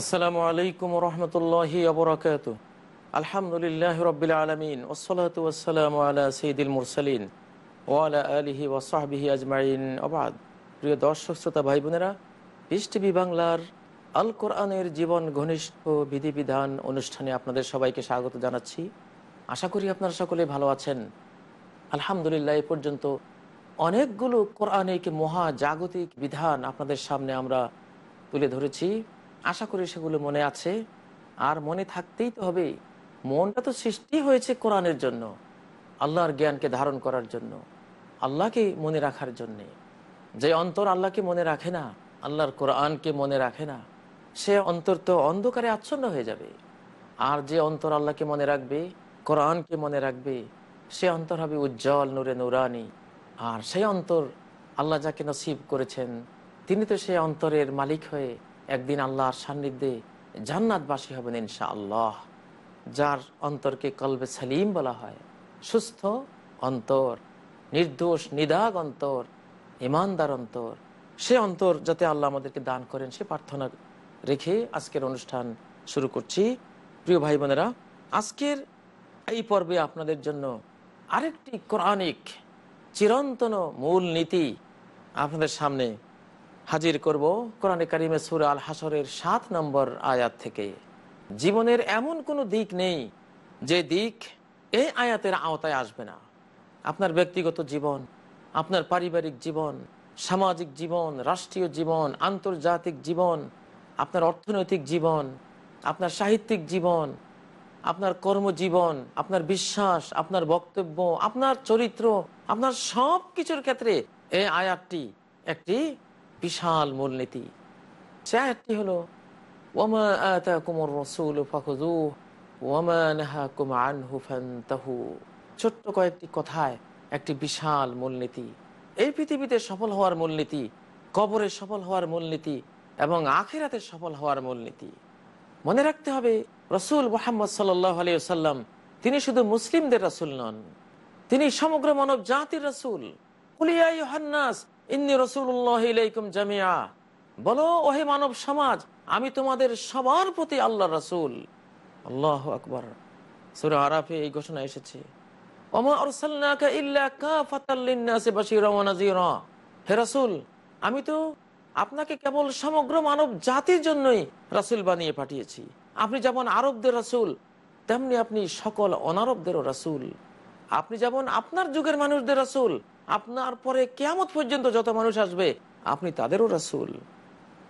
আসসালামু আলাইকুম রহমতুল্লাহি আবরাকাত আলহামদুলিল্লাহ রবিল আলমিন ওসলাত ওসালাম আলা সঈদুল মুরসালিন ওয়ালা আলিহি ওসাহবিহি আজমাইন। আবাদ প্রিয় দর্শক, শ্রোতা ভাই বোনেরা পিস টিভি বাংলার আল কোরআনের জীবন ঘনিষ্ঠ বিধিবিধান অনুষ্ঠানে আপনাদের সবাইকে স্বাগত জানাচ্ছি। আশা করি আপনারা সকলে ভালো আছেন। আলহামদুলিল্লাহ, এ পর্যন্ত অনেকগুলো কোরআনিক মহা জাগতিক বিধান আপনাদের সামনে আমরা তুলে ধরেছি। আশা করি সেগুলো মনে আছে। আর মনে থাকতেই তো হবে মনটা তো সৃষ্টি হয়েছে কোরআনের জন্য, আল্লাহর জ্ঞানকে ধারণ করার জন্য, আল্লাহকে মনে রাখার জন্যে। যে অন্তর আল্লাহকে মনে রাখে না, আল্লাহর কোরআনকে মনে রাখে না, সে অন্তর তো অন্ধকারে আচ্ছন্ন হয়ে যাবে। আর যে অন্তর আল্লাহকে মনে রাখবে, কোরআনকে মনে রাখবে, সে অন্তর হবে উজ্জ্বল নূরে নুরানি। আর সেই অন্তর আল্লাহ যাকে নসিব করেছেন, তিনি তো সে অন্তরের মালিক হয়ে একদিন আল্লাহর সান্নিধ্যে জান্নাতবাসী হবেন ইনশা আল্লাহ যার অন্তরকে কলবে সালিম বলা হয়। সুস্থ অন্তর, নির্দোষ, নিদাগ অন্তর, ইমানদার অন্তর। সে অন্তর যাতে আল্লাহ আমাদেরকে দান করেন, সে প্রার্থনা রেখে আজকের অনুষ্ঠান শুরু করছি। প্রিয় ভাই বোনেরা, আজকের এই পর্বে আপনাদের জন্য আরেকটি কোরআনিক চিরন্তন মূল নীতি আপনাদের সামনে হাজির করব কোরআনে কারিমে সুর আল হাসরের সাত নম্বর আয়াত থেকে। জীবনের এমন কোনো দিক নেই যে দিক এই আয়াতের আওতায় আসবে না। আপনার ব্যক্তিগত জীবন, আপনার পারিবারিক জীবন, সামাজিক জীবন, রাষ্ট্রীয় জীবন, আন্তর্জাতিক জীবন, আপনার অর্থনৈতিক জীবন, আপনার সাহিত্যিক জীবন, আপনার কর্মজীবন, আপনার বিশ্বাস, আপনার বক্তব্য, আপনার চরিত্র, আপনার সব কিছুর ক্ষেত্রে এই আয়াতটি একটি বিশাল মূলনীতি। আয়াতটি হলো রসুল ছোট্ট কয়েকটি কথায় একটি বিশাল মূলনীতি। এই পৃথিবীতে সফল হওয়ার মূলনীতি, কবরে সফল হওয়ার মূলনীতি এবং আখিরাতে সফল হওয়ার মূলনীতি। মনে রাখতে হবে, রসুল মোহাম্মদ সাল্লাম তিনি শুধু মুসলিমদের রসুল নন, তিনি সমগ্র মানব জাতির রসুল ইন্নি রসুল্লাহ জামিয়া বলো, ওহে মানব সমাজ, আমি তোমাদের সবার প্রতি আল্লাহ রসুল। আল্লাহ আকবর। সুরা আরাফে এই ঘোষণা এসেছে। হে রসুল, আমি তো আপনাকে কেবল সমগ্র মানব জাতির জন্যই রাসুল বানিয়ে পাঠিয়েছি। আপনি যেমন আরবদের রাসুল, তেমনি আপনি সকল অনারবদেরও রাসুল। আপনি যেমন আপনার যুগের মানুষদের রাসুল আপনার পরে কেয়ামত পর্যন্ত যত মানুষ আসবে, আপনি তাদেরও রাসুল।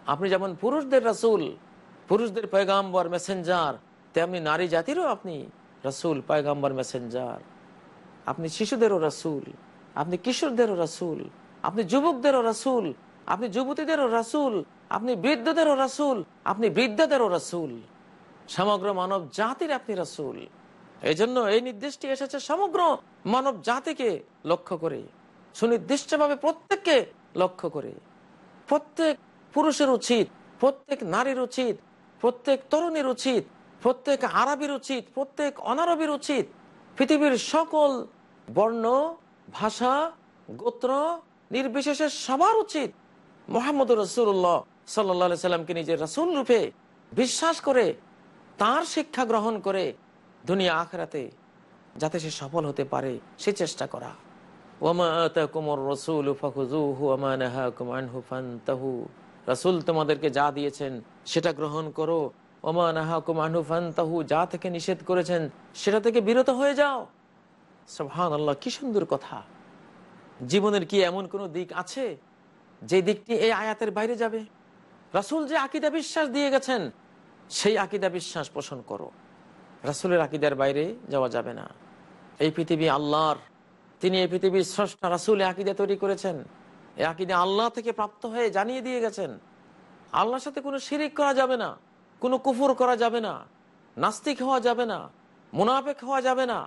আপনি যেমন পুরুষদের রাসুল, পুরুষদের পয়গাম্বর, মেসেঞ্জার, তেমনি নারী জাতিরও আপনি রাসুল, পয়গাম্বর, মেসেঞ্জার। আপনি শিশুদেরও রাসুল, আপনি কিশোরদেরও রাসুল, আপনি যুবকদেরও রাসুল, আপনি যুবতীদেরও রাসুল, আপনি বৃদ্ধদেরও রাসুল, আপনি বৃদ্ধদেরও রাসুল। সমগ্র মানব জাতির আপনি রাসুল। এই জন্য এই নির্দেশটি এসেছে সমগ্র মানব জাতিকে লক্ষ্য করে। সুনির্দিষ্টভাবে প্রত্যেককে লক্ষ্য করে। প্রত্যেক পুরুষের উচিত, প্রত্যেক নারীর উচিত, প্রত্যেক তরুণীর উচিত, প্রত্যেক আরবির উচিত, প্রত্যেক অনারবির উচিত। পৃথিবীর সকল বর্ণ, ভাষা, গোত্র নির্বিশেষে সবার উচিত। মোহাম্মদ রসুল্লাহ সাল্লা সাল্লামকে নিজের রাসুল রূপে বিশ্বাস করে, তার শিক্ষা গ্রহণ করে দুনিয়া আখরাতে যাতে সে সফল হতে পারে, সে চেষ্টা করা। রাসুল তোমাদেরকে যা দিয়েছেন, সেটা গ্রহণ করো। ওমানাহু যা থেকে নিষেধ করেছেন, সেটা থেকে বিরত হয়ে যাও। সবহান আল্লাহ কি সুন্দর কথা। জীবনের কি এমন কোন দিক আছে, যে দিকটি এই আয়াতের বাইরে যাবে? রাসুল যে আকিদা বিশ্বাস দিয়ে গেছেন, সেই আকিদা বিশ্বাস পোষণ করো। রাসুলের আকিদার বাইরে যাওয়া যাবে না। এই পৃথিবী আল্লাহর তিনি এই পৃথিবীর স্রষ্টা রাসুল আকিদা তৈরি করেছেন। এই আকিদা আল্লাহ থেকে প্রাপ্ত হয়ে জানিয়ে দিয়ে গেছেন। আল্লাহর সাথে কোনো শিরিক করা যাবে না, কোনো কুফুর করা যাবে না, নাস্তিক হওয়া যাবে না, মুনাফেক হওয়া যাবে না।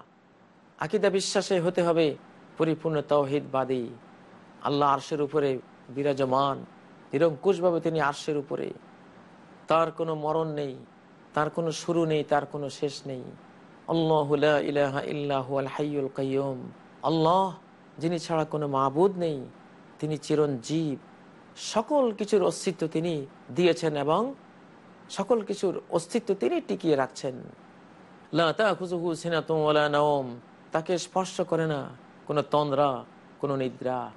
আকিদা বিশ্বাসে হতে হবে পরিপূর্ণ তৌহিদবাদী আল্লাহ আরশের উপরে বিরাজমান, নিরঙ্কুশভাবে তিনি আরশের উপরে। তার কোনো মরণ নেই, তার কোনো শুরু নেই, তার কোনো শেষ নেই। আল্লাহ ইলাহা ইল্লাহ আল হাইয়ুল কাইয়ুম। আল্লাহ, যিনি ছাড়া কোনো মাবুদ নেই, তিনি চিরঞ্জীব। সকল কিছুর অস্তিত্ব তিনি দিয়েছেন এবং সকল কিছুর অস্তিত্ব তিনি টিকিয়ে রাখছেন। নাওম, তাকে স্পর্শ করে না কোনো তন্দ্রা, কোনো নিদ্রা।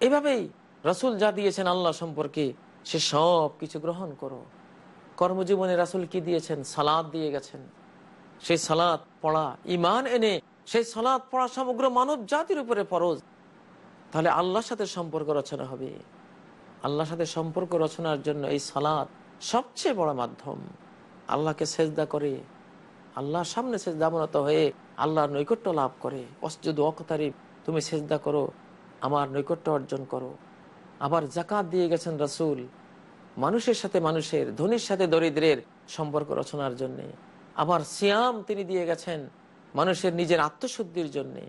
এভাবেই রসুল যা দিয়েছেন আল্লাহ সম্পর্কে সে সব কিছু গ্রহণ করো। কর্মজীবনে রাসুল কি দিয়েছেন? সালাদ দিয়ে গেছেন। সেই সালাদ পড়া ইমান এনে সেই সালাদ পড়া সমগ্র মানব জাতির উপরে ফরজ। তাহলে আল্লাহর সাথে সম্পর্ক রচনা হবে। আল্লাহর সাথে সম্পর্ক রচনার জন্য এই সালাদ সবচেয়ে বড় মাধ্যম। আল্লাহকে সেজদা করে, আল্লাহর সামনে সেজদাবনত হয়ে আল্লাহর নৈকট্য লাভ করে। অসজুদ অকতারি তুমি সেজদা করো, আমার নৈকট্য অর্জন করো। আবার জাকাত দিয়ে গেছেন রাসুল, মানুষের সাথে মানুষের, ধনির সাথে দরিদ্রের সম্পর্ক রচনার জন্যে। আবার সিয়াম তিনি দিয়ে গেছেন মানুষের নিজের আত্মশুদ্ধির জন্যে।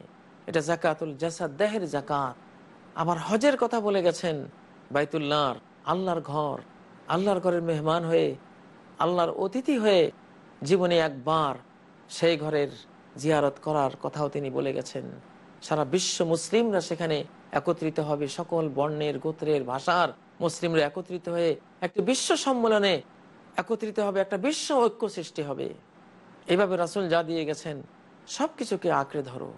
এটা জাকাতুল জাসাদ, দেহের জাকাত। আবার হজের কথা বলে গেছেন বাইতুল্লাহর আল্লাহর ঘর। আল্লাহর ঘরের মেহমান হয়ে, আল্লাহর অতিথি হয়ে জীবনে একবার সেই ঘরের জিয়ারত করার কথাও তিনি বলে গেছেন। সারা বিশ্ব মুসলিমরা সেখানে একত্রিত হবে। সকল বর্ণের, গোত্রের, ভাষার মুসলিমরা একত্রিত হয়ে একটি বিশ্ব সম্মেলনে একত্রিত হবে, একটা বিশ্ব ঐক্য সৃষ্টি হবে। এইভাবে রাসুল যা দিয়ে গেছেন সবকিছুকে আঁকড়ে ধরো।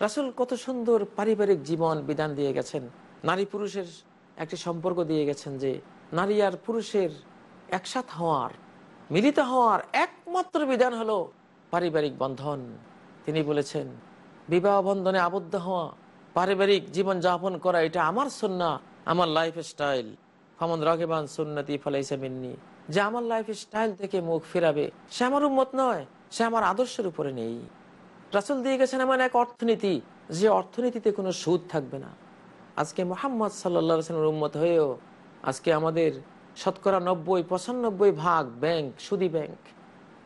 রাসুল কত সুন্দর পারিবারিক জীবন বিধান দিয়ে গেছেন। নারী পুরুষের একটি সম্পর্ক দিয়ে গেছেন যে, নারী আর পুরুষের একসাথ হওয়ার, মিলিত হওয়ার একমাত্র বিধান হলো পারিবারিক বন্ধন। তিনি বলেছেন, বিবাহ বন্ধনে আবদ্ধ হওয়া, পারিবারিক জীবন যাপন করা, এটা আমার সন্না, আমার লাইফ স্টাইল ফমন রাগেবান সুন্নতি ফলাইসা মিন্নি, যে আমার লাইফ স্টাইল থেকে মুখ ফেরাবে, সে আমার উন্মত নয়, সে আমার আদর্শের উপরে নেই। রাসুল দিয়ে গেছেন এমন এক অর্থনীতি, যে অর্থনীতিতে কোনো সুদ থাকবে না। আজকে মোহাম্মদ সাল্লা উন্মত হয়েও আজকে আমাদের শতকরা নব্বই, পঁচানব্বই ভাগ ব্যাংক, সুদি ব্যাংক।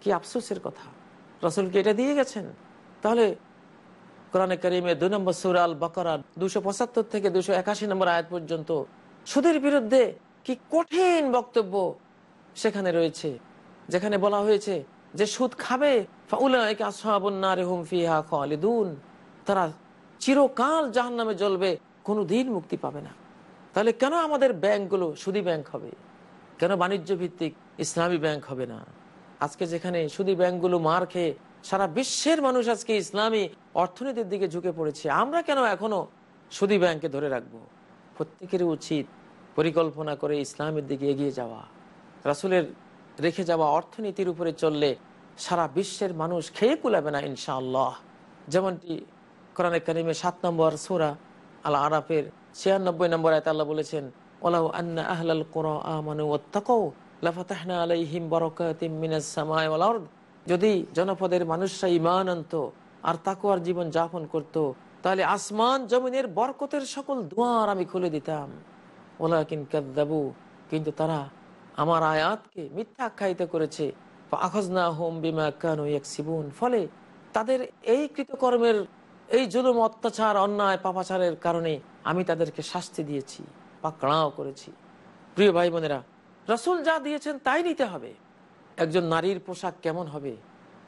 কি আফসোসের কথা। রসুলকে এটা দিয়ে গেছেন? তাহলে কোরআনে করিমে দুই নম্বর সুরাল বকরার দুশো পঁচাত্তর থেকে দুশো একাশি নম্বর আয়াত পর্যন্ত সুদের বিরুদ্ধে কি কঠিন বক্তব্য সেখানে রয়েছে, যেখানে বলা হয়েছে যে সুদ খাবে তারা চিরকাল জাহান নামে জ্বলবে কোনো দিন মুক্তি পাবে না। তাহলে কেন আমাদের ব্যাংকগুলো সুদি ব্যাংক হবে? কেন বাণিজ্য ভিত্তিক ইসলামী ব্যাংক হবে না? আজকে যেখানে সুদি ব্যাংকগুলো মার খেয়ে সারা বিশ্বের মানুষ আজকে ইসলামী অর্থনীতির দিকে ঝুঁকে পড়েছে, আমরা কেন এখনও সুদি ব্যাংকে ধরে রাখব? প্রত্যেকেরই উচিত পরিকল্পনা করে ইসলামের দিকে এগিয়ে যাওয়া। রাসুলের রেখে যাওয়া অর্থনীতির উপরে চললে সারা বিশ্বের মানুষ খেয়ে কুলাবে না, ইনশাআল্লাহ। যেমনটি কোরআনে কারিমে সাত নম্বর সুরা আল আরাফের ছিয়ানব্বই নম্বর আয়ত আল্লাহ বলেছেন যদি জনপদের মানুষরা ইমান আনত আর তাকুয়ার জীবন যাপন করত, তাহলে আসমান জমিনের বরকতের সকল দুয়ার আমি খুলে দিতাম। ওলা কিন কিন্তু তারা আমার আয়াতকে মিথ্যা আখ্যায়িত করেছে। আখজনা হোম বিমা কানু ফলে তাদের এই কৃতকর্মের, এই জুলুম, অত্যাচার, অন্যায়, পাপাচারের কারণে আমি তাদেরকে শাস্তি দিয়েছি, পাকড়াও করেছি। প্রিয় ভাই বোনেরা, রসুল যা দিয়েছেন তাই নিতে হবে। একজন নারীর পোশাক কেমন হবে?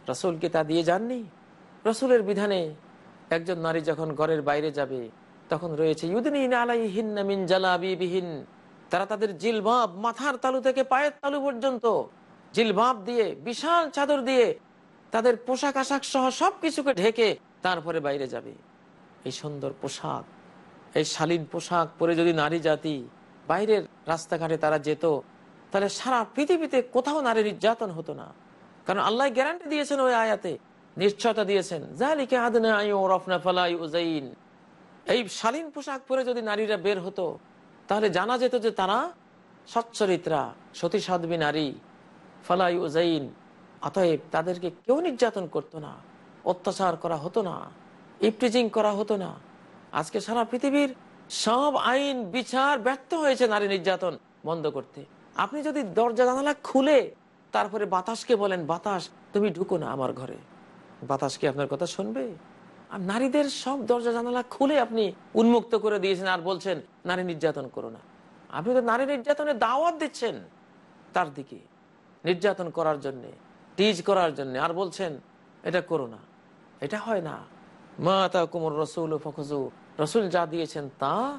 রসুলকে তা দিয়ে যাননি? রসুলের বিধানে একজন নারী যখন ঘরের বাইরে যাবে, তখন রয়েছে ইউদিন আলাই হিন্নামিন বিহীন তারা তাদের জিলবাব মাথার তালু থেকে পায়ের তালু পর্যন্ত জিলবাব দিয়ে, বিশাল চাদর দিয়ে তাদের পোশাক আশাক সহ সবকিছুকে ঢেকে তারপরে বাইরে যাবে। এই সুন্দর পোশাক, এই শালীন পোশাক পরে যদি নারী জাতি বাইরের রাস্তাঘাটে তারা যেত, তাহলে সারা পৃথিবীতে কোথাও নারীর নির্যাতন হতো না। কারণ আল্লাহ গ্যারান্টি দিয়েছেন ওই আয়াতে, নিশ্চয়তা দিয়েছেন এই শালীন পোশাক পরে যদি নারীরা বের হতো তাহলে জানা যেত যে তারা সচ্চরিত্রা সতী সাধ্বী নারী। ফালাই উজাইন অতএব তাদেরকে কেউ নির্যাতন করতো না, অত্যাচার করা হতো না, ইপটিজিং করা হতো না। আজকে সারা পৃথিবীর সব আইন, বিচার ব্যর্থ হয়েছে নারী নির্যাতন বন্ধ করতে। আপনি যদি দরজা জানালা খুলে তারপরে বাতাসকে বলেন, বাতাস, তুমি ঢুকো না আমার ঘরে। বাতাস কি আপনার কথা শুনবে? নারীদের সব দরজা জানালা খুলে আপনি উন্মুক্ত করে দিয়েছেন আর বলছেন, নারী নির্যাতন করো না। আপনি তো নারী নির্যাতনের দাওয়াত দিচ্ছেন তার দিকে, নির্যাতন করার জন্যে, টিজ করার জন্য, আর বলছেন, এটা করো না। এটা হয় না। মা তা কুমর রসুল ফখজু রসুল যা দিয়েছেন তা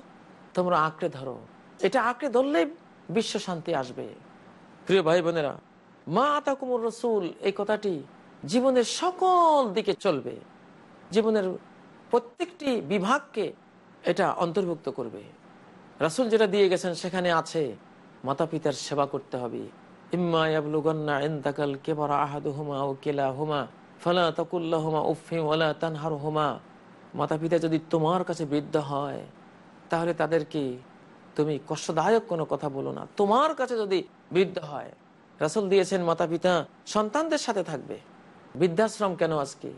তোমরা আঁকড়ে ধরো। এটা আঁকড়ে ধরলে বিশ্ব শান্তি আসবে। প্রিয় ভাই বোনেরা মা আতা কুমর রসুল, এই কথাটি জীবনের সকল দিকে চলবে। জীবনের প্রত্যেকটি বিভাগকে এটা অন্তর্ভুক্ত করবে। রাসুল যেটা দিয়ে গেছেন সেখানে আছে মাতা পিতার সেবা করতে হবে। ইম্মা ইয়াবলুগান্না ইনতাকাল কিবারা আহাদুহুমা আও কিলাহুমা, ফালা তাকুল্লাহুমা উফফি ওয়ালা তানহারহুমা। মাতা পিতা যদি তোমার কাছে বৃদ্ধ হয়, তাহলে তাদেরকে তুমি কষ্টদায়ক কোনো কথা বলো না। তোমার কাছে যদি বৃদ্ধ হয়, রাসুল দিয়েছেন মাতা পিতা সন্তানদের সাথে থাকবে। বৃদ্ধাশ্রম কেন আজকে?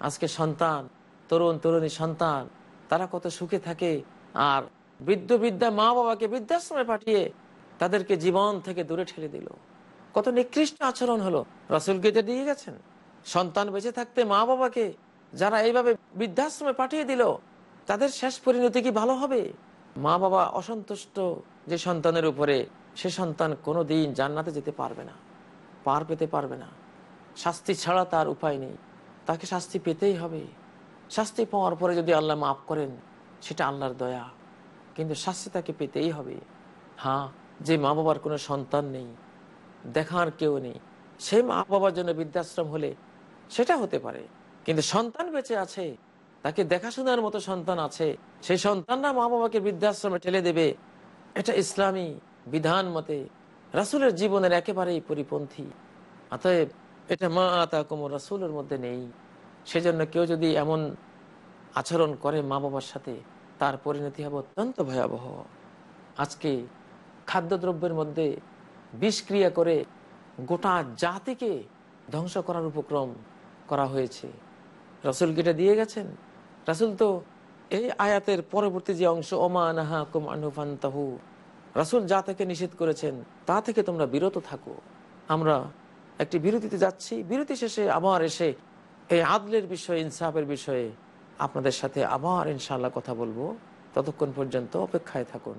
আজকে সন্তান, তরুণ, তরুণী, সন্তান, তারা কত সুখে থাকে। আর বৃদ্ধ, বৃদ্ধা, মা বাবাকে বৃদ্ধাশ্রমে পাঠিয়ে তাদেরকে জীবন থেকে দূরে ঠেলে দিল। কত নিকৃষ্ট আচরণ হলো। রসুলকে যে দিয়ে গেছেন। সন্তান বেঁচে থাকতে মা বাবাকে যারা এইভাবে বৃদ্ধাশ্রমে পাঠিয়ে দিল, তাদের শেষ পরিণতি কি ভালো হবে? মা বাবা অসন্তুষ্ট যে সন্তানের উপরে, সে সন্তান কোনো দিন জান্নাতে যেতে পারবে না, পার পেতে পারবে না। শাস্তি ছাড়া তার উপায় নেই। তাকে শাস্তি পেতেই হবে। শাস্তি পাওয়ার পরে যদি আল্লাহ মাফ করেন, সেটা আল্লাহর দয়া। কিন্তু শাস্তি তাকে পেতেই হবে। হ্যাঁ যে মা বাবার কোনো সন্তান নেই, দেখার কেউ নেই, সেই মা বাবার জন্য বৃদ্ধাশ্রম হলে সেটা হতে পারে। কিন্তু সন্তান বেঁচে আছে, তাকে দেখাশোনার মতো সন্তান আছে, সেই সন্তানরা মা বাবাকে বৃদ্ধাশ্রমে ঠেলে দেবে। এটা ইসলামী বিধান মতে, রাসুলের জীবনের একেবারেই পরিপন্থী। অতএব এটা মা আতা কোমর রাসুলের মধ্যে নেই। সেজন্য কেউ যদি এমন আচরণ করে মা বাবার সাথে, তার পরিণতি হবে অত্যন্ত ভয়াবহ। আজকে খাদ্যদ্রব্যের মধ্যে বিষক্রিয়া করে গোটা জাতিকে ধ্বংস করার উপক্রম করা হয়েছে। রসুল এটা দিয়ে গেছেন? রাসুল তো এই আয়াতের পরবর্তী যে অংশ ওমানাহা কুমানুফান্তাহু রাসুল যা থেকে নিষেধ করেছেন, তা থেকে তোমরা বিরত থাকো। আমরা একটি বিরতিতে যাচ্ছি। বিরতি শেষে আবার এসে এই আদলের বিষয়ে, ইনসাফের বিষয়ে আপনাদের সাথে আবার ইনশাল্লাহ কথা বলব। ততক্ষণ পর্যন্ত অপেক্ষায় থাকুন।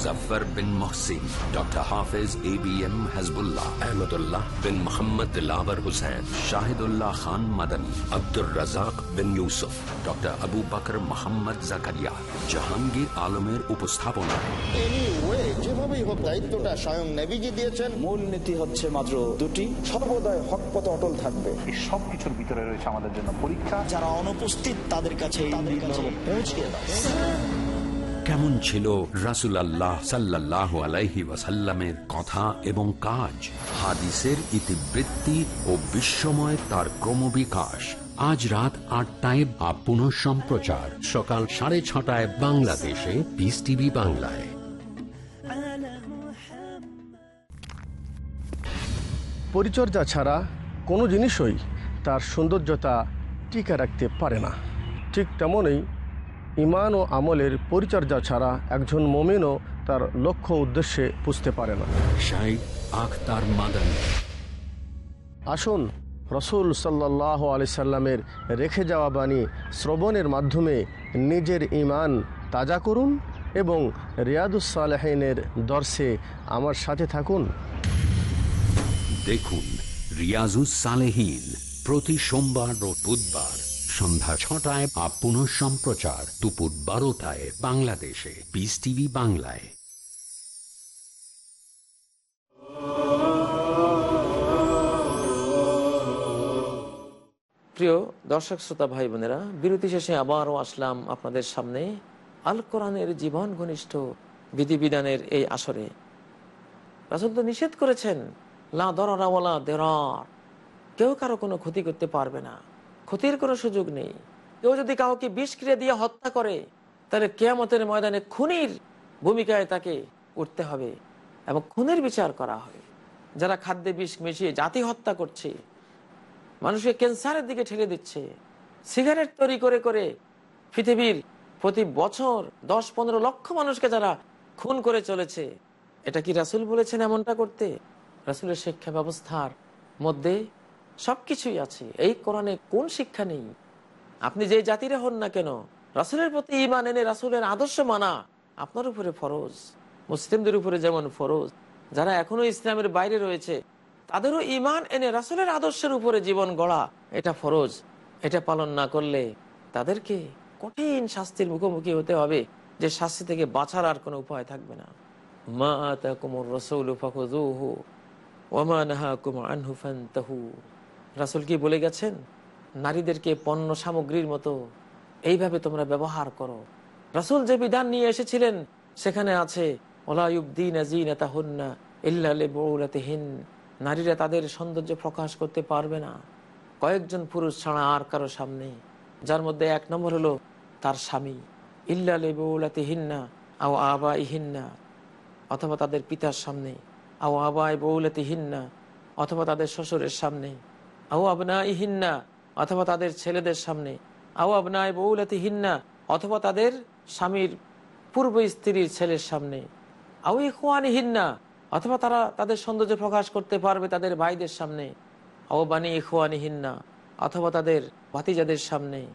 Muzaffar bin Mohsin doctor Hafez A B M Hasbullah Ahmadullah bin Mohammad Dilawar Hussain Shahidullah Khan Madani Abdur Razzak bin Yusuf doctor Abu Bakar Mohammad Zakaria Jahangir আলমের যেভাবেই হোক দায়িত্বটা স্বয়ং নেভিজি দিয়েছেন। মূল নীতি হচ্ছে মাত্র দুটি। হক পথে অটল থাকবে। এই সব কিছুর ভিতরে রয়েছে আমাদের জন্য পরীক্ষা। যারা অনুপস্থিত তাদের কাছে পৌঁছে কেমন ছিল রাসুল আল্লাহ সাল্লাহ আলাইহি ওয়াসাল্লামের কথা এবং কাজ? হাদিসের ইতিবৃত্তি ও বিস্ময় তার ক্রমবিকাশ। আজ রাত আটটায় বা পুনঃ সম্প্রচার। সকাল সাড়ে ছটায় বাংলাদেশে। পিস টিভি বাংলায়। পরিচর্যা ছাড়া কোনো জিনিসই তার সৌন্দর্যতা টিকে রাখতে পারে না। ঠিক তেমনই ইমান ও আমলের পরিচর্যা ছাড়া একজন মমিনও তার লক্ষ্য উদ্দেশ্যে পুজতে পারে না। আখতার মাদানী। আসুন রসুল সাল্লাহ আলি সাল্লামের রেখে যাওয়া বাণী শ্রবণের মাধ্যমে নিজের ইমান তাজা করুন এবং রিয়াদুসালেহিনের দর্শে আমার সাথে থাকুন। দেখুন রিয়াজুস সালেহিন প্রতি সোমবার ও বুধবার। সন্ধ্যা ছটায় বা পুনঃ সম্প্রচার। দুপুর বারোটায় বাংলাদেশে। পিস টিভি বাংলায়। প্রিয় দর্শক, শ্রোতা ভাই বোনেরা, বিরতি শেষে আবারও আসলাম আপনাদের সামনে আল কোরআনের জীবন ঘনিষ্ঠ বিধিবিধানের এই আসরে। রাসুল তো নিষেধ করেছেন, লা দরাওয়ালা দেরার কেউ কারও কোনো ক্ষতি করতে পারবে না। ক্ষতির কোনো সুযোগ নেই। কেউ যদি কাউকে বিষ ক্রিয়া দিয়ে হত্যা করে, তাহলে কেয়ামতের ময়দানে খুনির ভূমিকায় তাকে উঠতে হবে এবং খুনের বিচার করা হবে। যারা খাদ্যে বিষ মিশিয়ে জাতি হত্যা করছে, মানুষকে ক্যান্সারের দিকে ঠেলে দিচ্ছে, সিগারেট তৈরি করে করে পৃথিবীর প্রতি বছর দশ পনেরো লক্ষ মানুষকে যারা খুন করে চলেছে, এটা কি রাসুল বলেছেন এমনটা করতে? রাসুলের শিক্ষা ব্যবস্থার মধ্যে সবকিছুই আছে। এই কোরআনে কোন শিক্ষা নেই? আপনি যে জাতিরে হন না কেন, রাসুলের প্রতি ইমান এনে রাসুলের আদর্শ মানা আপনার উপরে ফরজ। মুসলিমদের উপরে যেমন ফরজ, যারা এখনও ইসলামের বাইরে রয়েছে, তাদেরও ইমান এনে রাসুলের আদর্শের উপরে জীবন গড়া, এটা ফরজ। এটা পালন না করলে তাদেরকে কঠিন শাস্তির মুখোমুখি হতে হবে, যে শাস্তি থেকে বাঁচার আর কোনো উপায় থাকবে না। মা রাসূলু মা নাহাকুম আনহু ফান্তাহু। রাসূল কি বলে গেছেন? নারীদেরকে পণ্য সামগ্রীর মতো এইভাবে তোমরা ব্যবহার করো। রাসূল যে বিধান নিয়ে এসেছিলেন, সেখানে আছে ওলায়ুদ্দিন আজিনাতাহুন্না ইল্লা লিবুলাতিহিন নারীরা তাদের সৌন্দর্য প্রকাশ করতে পারবে না। কয়েকজন পুরুষ ছাড়া আর কারও সামনে। যার মধ্যে এক নম্বর হলো তার স্বামী। ইল্লা লেবৌলাতিহিন্না আও আবা ইহিন্না অথবা তাদের পিতার সামনে। আও আবাই বৌলাতিহিন্না অথবা তাদের শ্বশুরের সামনে। আও আবনা ইহিন্না অথবা তাদের ছেলেদের সামনে। আও আবনায় বৌলাতিহিন্না অথবা তাদের স্বামীর পূর্ব স্ত্রীর ছেলের সামনে। আউ আও ইখওয়ানিহিন্না, অথবা তারা তাদের সৌন্দর্য প্রকাশ করতে পারবে তাদের ভাইদের সামনে। আওবানি ইখওয়ানিহিন্না, অথবা তাদের ভাতিজাদের সামনে।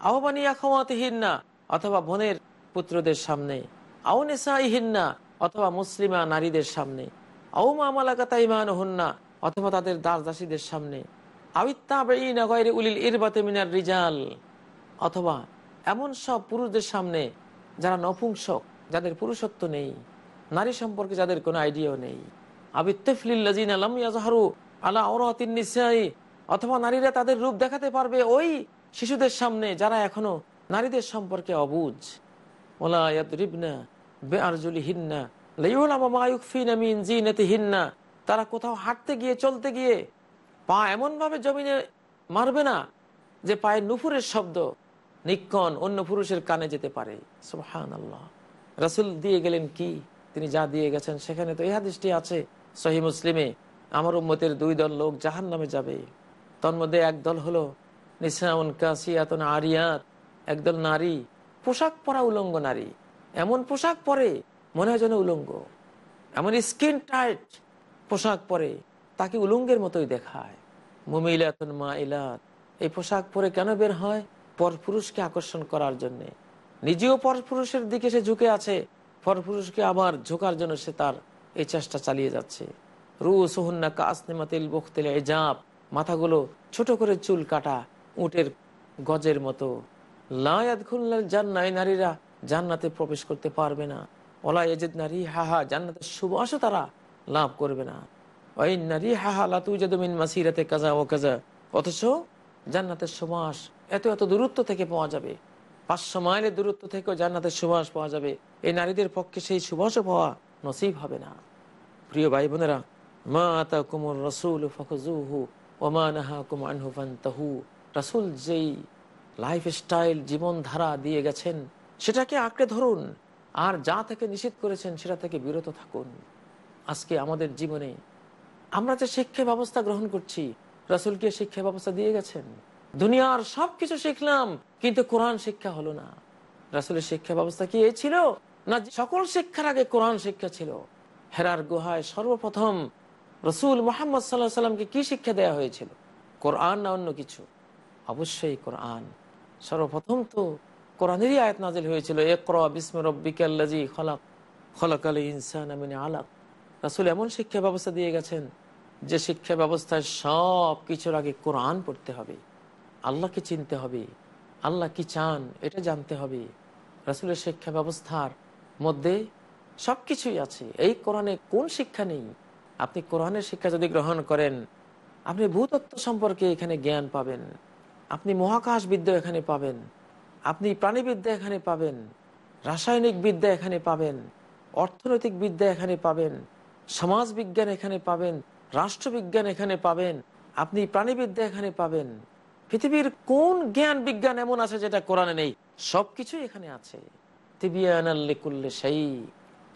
আহবানি আখওয়াতিহিন্না, অথবা বোনের পুত্রদের সামনে। আও নিসাইহিন্না, অথবা মুসলিমা নারীদের সামনে। আও মামালাকাতা ইমান হন্না অথবা তাদের দাস দাসীদের সামনে। উলিল রিজাল। অথবা এমন সব পুরুষদের সামনে যারা নপুংসক, যাদের পুরুষত্ব নেই, নারী সম্পর্কে যাদের কোনো আইডিয়াও নেই। আবিত্তফলিল্লাজিন আলম ইয়াজহারু আলা অথবা নারীরা তাদের রূপ দেখাতে পারবে ওই শিশুদের সামনে যারা এখনও নারীদের সম্পর্কে অবুঝ ওলা ইয়াদরিবনা বেআরজুলি হিন্না লাইউলামা মায়ুকফিনা মিন জিনাতিহিন্না, তারা কোথাও হাঁটতে গিয়ে, চলতে গিয়ে পা এমনভাবে জমিনে মারবে না যে পায়ের নুপুরের শব্দ নিক্ষণ অন্য পুরুষের কানে যেতে পারে। সুবহান আল্লাহ রাসুল দিয়ে গেলেন কি? তিনি যা দিয়ে গেছেন, সেখানে তো এই হাদিসটি আছে। সহি মুসলিমে, আমার উম্মতের দুই দল লোক জাহান নামে যাবে। তন্মধ্যে এক দল হলো নিসাউন কাসিয়াতন আরিয়াত একদল নারী, পোশাক পরা উলঙ্গ নারী। এমন পোশাক পরে মনে হয় যেন উলঙ্গ। এমন স্কিন টাইট পোশাক পরে তাকে উলঙ্গের মতোই দেখায়। মুমিলাতন মা ইলাত এই পোশাক পরে কেন বের হয়? পরপুরুষকে আকর্ষণ করার জন্য। নিজেও পরপুরুষের দিকে সে ঝুঁকে আছে। পরপুরুষকে আবার ঝোঁকার জন্য সে তার এই চেষ্টা চালিয়ে যাচ্ছে। রু সোহন্না কাসনিমাতিল বখতেল এজাব মাথাগুলো ছোট করে চুল কাটা উটের গজের মতো। লায়াত খুলনার জান্নায়, নারীরা জান্নাতে প্রবেশ করতে পারবে না। ওলা এজেদ নারী হা হা জান্নাতের সুবাসও তারা লাভ করবে না। ওই নারী হাহা লাতু জাদুমিন মাসিরাতে কাজা ও কাজা অথচ জান্নাতের সুবাস এত এত দূরত্ব থেকে পাওয়া যাবে। পাঁচশো মাইলের দূরত্ব থেকেও জান্নাতের সুবাস পাওয়া যাবে। এই নারীদের পক্ষে সেই সুবাসও পাওয়া নসিব হবে না। প্রিয় ভাই বোনেরা মা আতা কুমর রসুল ফখজুহু ওমা নাহা কুমান হুফান্তাহু রাসুল যেই লাইফ স্টাইল জীবনধারা দিয়ে গেছেন, সেটাকে আঁকড়ে ধরুন। আর যা থেকে নিষেধ করেছেন, সেটা থেকে বিরত থাকুন। আজকে আমাদের জীবনে আমরা যে শিক্ষা ব্যবস্থা গ্রহণ করছি রাসুলকে শিক্ষা ব্যবস্থা দিয়ে গেছেন? দুনিয়ার সবকিছু শিখলাম, কিন্তু কোরআন শিক্ষা হলো না। রাসুলের শিক্ষা ব্যবস্থা কি এই ছিল? না, সকল শিক্ষার আগে কোরআন শিক্ষা ছিল? হেরার গুহায় সর্বপ্রথম রসুল মোহাম্মদ সাল্লাহ সাল্লামকে কি শিক্ষা দেওয়া হয়েছিল? কোরআন না অন্য কিছু? অবশ্যই কোরআন। সর্বপ্রথম তো কোরআনেরই আয়াত নাজিল হয়েছিল একরা বিস্ম রব্বিকাল্লাজি খলাক খলাক আলী ইনসান আলাক। রাসুল এমন শিক্ষা ব্যবস্থা দিয়ে গেছেন যে শিক্ষা ব্যবস্থায় সব কিছুর আগে কোরআন পড়তে হবে। আল্লাহকে চিনতে হবে? আল্লাহ কি চান? এটা জানতে হবে। রাসুলের শিক্ষা ব্যবস্থার মধ্যে সব কিছুই আছে। এই কোরআনে কোন শিক্ষা নেই? আপনি কোরআনের শিক্ষা যদি গ্রহণ করেন, আপনি ভূতত্ত্ব সম্পর্কে এখানে জ্ঞান পাবেন। আপনি মহাকাশ বিদ্যা এখানে পাবেন। আপনি প্রাণীবিদ্যা এখানে পাবেন। রাসায়নিক বিদ্যা এখানে পাবেন। অর্থনৈতিক বিদ্যা এখানে পাবেন। সমাজ বিজ্ঞান এখানে পাবেন, রাষ্ট্রবিজ্ঞান এখানে পাবেন, আপনি প্রাণীবিদ্যা এখানে পাবেন। পৃথিবীর কোন জ্ঞান বিজ্ঞান এমন আছে যেটা কোরআনে নেই? সবকিছুই এখানে আছে। সেই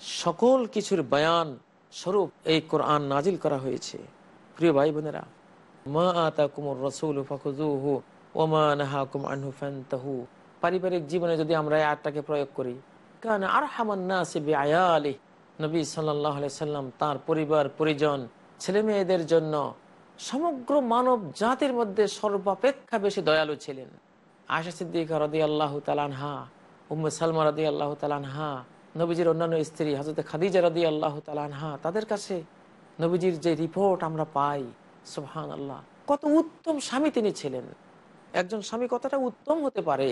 সকল কিছুর বয়ান স্বরূপ এই কোরআন নাজিল করা হয়েছে। প্রিয় ভাই বোনেরা মা রসুল ফান্তাহু। পারিবারিক জীবনে যদি আমরা এই আটটাকে প্রয়োগ করি কারণ আর হামান্না আয়ালি নবী সাল্লাহ সাল্লাম তার পরিবার, পরিজন ছেলে মেয়েদের জন্য সমগ্র মানব জাতির মধ্যে সর্বাপেক্ষা বেশি দয়ালু ছিলেন। আয়সা সিদ্দিকা রদি আল্লাহ তালানহা উম্মে সালমা রদি আল্লাহ তালানহা নবীজির অন্যান্য স্ত্রী হজরত খাদিজা রদি আল্লাহ তালানহা তাদের কাছে নবীজির যে রিপোর্ট আমরা পাই সুবহান আল্লাহ কত উত্তম স্বামী তিনি ছিলেন। একজন স্বামী কতটা উত্তম হতে পারে?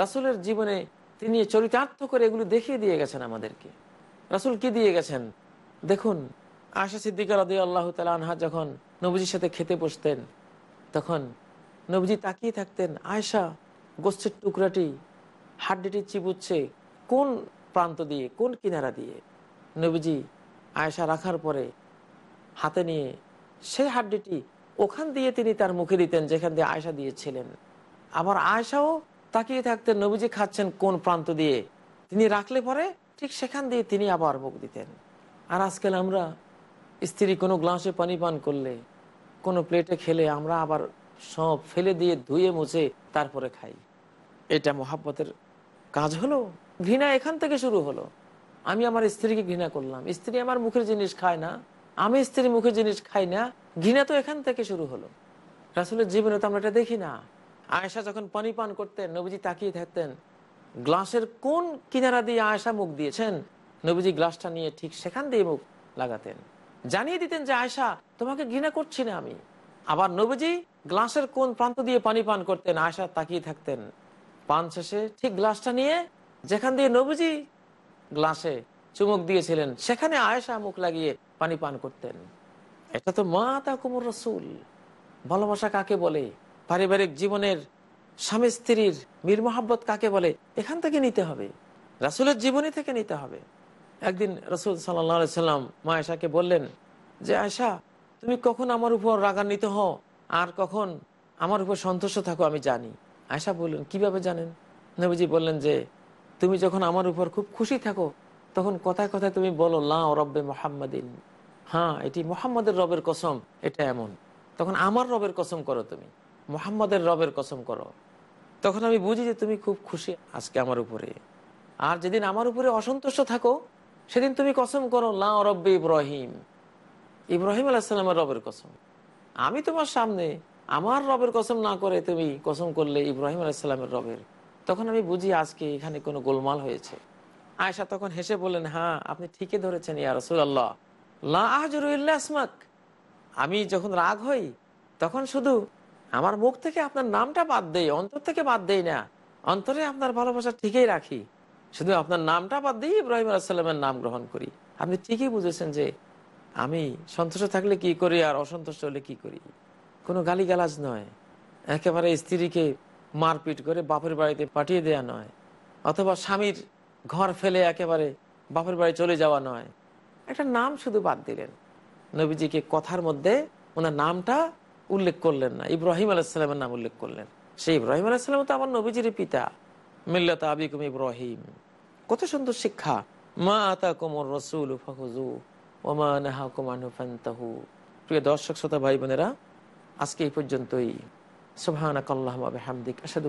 রাসুলের জীবনে তিনি চরিতার্থ করে এগুলো দেখিয়ে দিয়ে গেছেন আমাদেরকে। রাসুল কি দিয়ে গেছেন? দেখুন আশা সিদ্দিকা রদি আল্লাহ আনহা যখন নবীজির সাথে খেতে বসতেন, তখন নবীজি তাকিয়ে থাকতেন আয়সা গোষ্ঠের টুকরাটি, হাড্ডিটি চিবুচ্ছে কোন প্রান্ত দিয়ে, কোন কিনারা দিয়ে? নবীজি আয়সা রাখার পরে হাতে নিয়ে সেই হাড্ডিটি ওখান দিয়ে তিনি তার মুখে দিতেন যেখান দিয়ে আয়সা দিয়েছিলেন। আবার আয়সাও তাকিয়ে থাকতেন, নবীজি খাচ্ছেন কোন প্রান্ত দিয়ে? তিনি রাখলে পরে ঠিক সেখান দিয়ে তিনি আবার মুখ দিতেন। আর আজকাল আমরা স্ত্রী কোনো গ্লাসে পানি পান করলে, কোনো প্লেটে খেলে আমরা আবার সব ফেলে দিয়ে ধুয়ে মুছে তারপরে খাই। এটা মোহাব্বতের কাজ হলো, ঘৃণা এখান থেকে শুরু হলো। আমি আমার স্ত্রীকে ঘৃণা করলাম। স্ত্রী আমার মুখের জিনিস খায় না, আমি স্ত্রী মুখের জিনিস খাই না, ঘৃণা তো এখান থেকে শুরু হলো। রাসুলের জীবনে তো আমরা এটা দেখি না। আয়েশা যখন পানি পান করতেন, নবীজি তাকিয়ে থাকতেন গ্লাসের কোন কিনারা দিয়ে আয়েশা মুখ দিয়েছেন? নবীজি গ্লাসটা নিয়ে ঠিক সেখান দিয়ে মুখ লাগাতেন। জানিয়ে দিতেন যে আয়সা তোমাকে ঘৃণা করছি না আমি। আবার নবীজি গ্লাসের কোন প্রান্ত দিয়ে পানি পান করতেন আয়সা তাকিয়ে থাকতেন। পান শেষে ঠিক গ্লাসটা নিয়ে যেখান দিয়ে নবীজি গ্লাসে চুমুক দিয়েছিলেন, সেখানে আয়েশা মুখ লাগিয়ে পানি পান করতেন। এটা তো মা তা কুমর রসুল। ভালোবাসা কাকে বলে? পারিবারিক জীবনের স্বামী স্ত্রীর মীর মোহাব্বত কাকে বলে? এখান থেকে নিতে হবে। রাসুলের জীবনী থেকে নিতে হবে। একদিন রসুল সাল্লা সাল্লাম মা আয়সাকে বললেন, যে আয়সা তুমি কখন আমার উপর রাগান্বিত হও? আর কখন আমার উপর সন্তুষ্ট থাকো আমি জানি। আয়সা বললেন, কীভাবে জানেন? নবীজি বললেন যে, তুমি যখন আমার উপর খুব খুশি থাকো, তখন কথায় কথায় তুমি বলো, লা রব্বে মোহাম্মদিন। হ্যাঁ এটি মোহাম্মদের রবের কসম, এটা এমন। তখন আমার রবের কসম করো তুমি। মোহাম্মদের রবের কসম করো। তখন আমি বুঝি যে তুমি খুব খুশি আজকে আমার উপরে। আর যেদিন আমার উপরে অসন্তুষ্ট থাকো, সেদিন তুমি কসম করো, লা রব্বে ইব্রাহিম। ইব্রাহিম আলাহিসাল্লামের রবের কসম। আমি তোমার সামনে আমার রবের কসম না করে তুমি কসম করলে ইব্রাহিম আলাহিসাল্লামের রবের। তখন আমি বুঝি আজকে এখানে কোনো গোলমাল হয়েছে। আয়সা তখন হেসে বললেন হ্যাঁ আপনি ঠিকই ধরেছেন, ইয়া রসুল্লাহ আসমাক আমি যখন রাগ হই, তখন শুধু আমার মুখ থেকে আপনার নামটা বাদ দেই, অন্তর থেকে বাদ দেই না। অন্তরে আপনার ভালোবাসা ঠিকই রাখি। শুধু আপনার নামটা বাদ দিয়ে ইব্রাহিম আলাহিসাল্লামের নাম গ্রহণ করি। আপনি ঠিকই বুঝেছেন যে আমি সন্তুষ্ট থাকলে কি করি আর অসন্তুষ্ট হলে কি করি? কোনো গালিগালাজ নয়। একেবারে স্ত্রীকে মারপিট করে বাপের বাড়িতে পাঠিয়ে দেওয়া নয়। অথবা স্বামীর ঘর ফেলে একেবারে বাপের বাড়ি চলে যাওয়া নয়। একটা নাম শুধু বাদ দিলেন। নবীজিকে কথার মধ্যে ওনার নামটা উল্লেখ করলেন না। ইব্রাহিম আলাইসালামের নাম উল্লেখ করলেন। সেই ইব্রাহিম আলাইসালাম তো আমার নবীজির পিতা। মিল্লাত আবিকুম ইব্রাহিম। কত সুন্দর শিক্ষা। মা আতা কোমর রসুল প্রিয় দর্শক, শ্রোতা ভাই বোনেরা আজকে এই পর্যন্তই। সুবহানাক আল্লাহুম্মা বিহামদিক। আশহাদু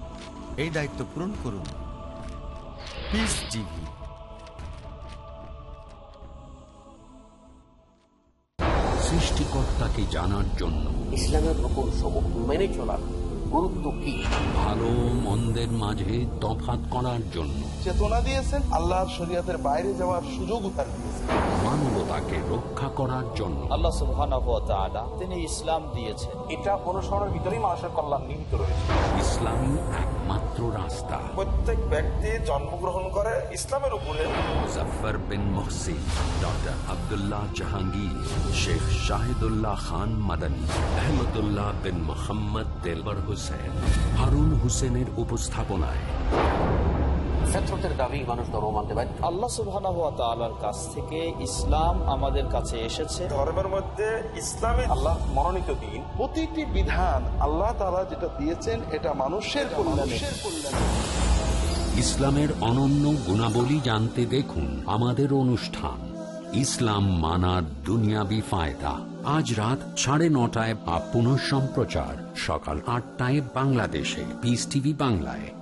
এই দায়িত্ব পূরণ করুন। পিস টিভি সৃষ্টিকর্তাকে জানার জন্য ইসলামের রকম সমূহ মেনে চলার গুরুত্ব কি ভালো মন্দের মাঝে তফাত করার জন্য। চেতনা দিয়েছেন আল্লাহর শরীয়তের বাইরে যাওয়ার সুযোগ দিয়েছেন। মানবতাকে রক্ষা করার জন্য। আল্লাহ সুবহানাহু ওয়া তাআলা তিনি ইসলাম দিয়েছেন। এটা অনুসরণের ভিতরেই মানুষের কল্যাণ নিহিত রয়েছে। ইসলামী একমাত্র রাস্তা। প্রত্যেক ব্যক্তি জন্মগ্রহণ করে ইসলামের উপরে। মুজফার বিন মহসিন ডক্টর আব্দুল্লাহ জাহাঙ্গীর শেখ শাহিদুল্লাহ খান মাদানী আহমদুল্লাহ বিন মোহাম্মদ তেলবর হুসেন হারুন হুসেনের উপস্থাপনায়। দাবি মানুষ ধর্ম মানতে পারে আল্লাহ সুবহানাহু ওয়া তাআলার কাছ থেকে ইসলাম আমাদের কাছে এসেছে। ধর্মের মধ্যে ইসলামী আল্লাহ মনোনীত দিন। প্রতিটি বিধান আল্লাহ তাআলা যেটা দিয়েছেন এটা মানুষের কল্যাণে। ইসলামের অনন্য গুণাবলী জানতে দেখুন আমাদের অনুষ্ঠান। ইসলাম মানার দুনিয়াবি ফায়দা। আজ রাত সাড়ে নটায় বা পুনঃ সম্প্রচার সকাল আটটায় বাংলাদেশে। পিস টিভি বাংলায়।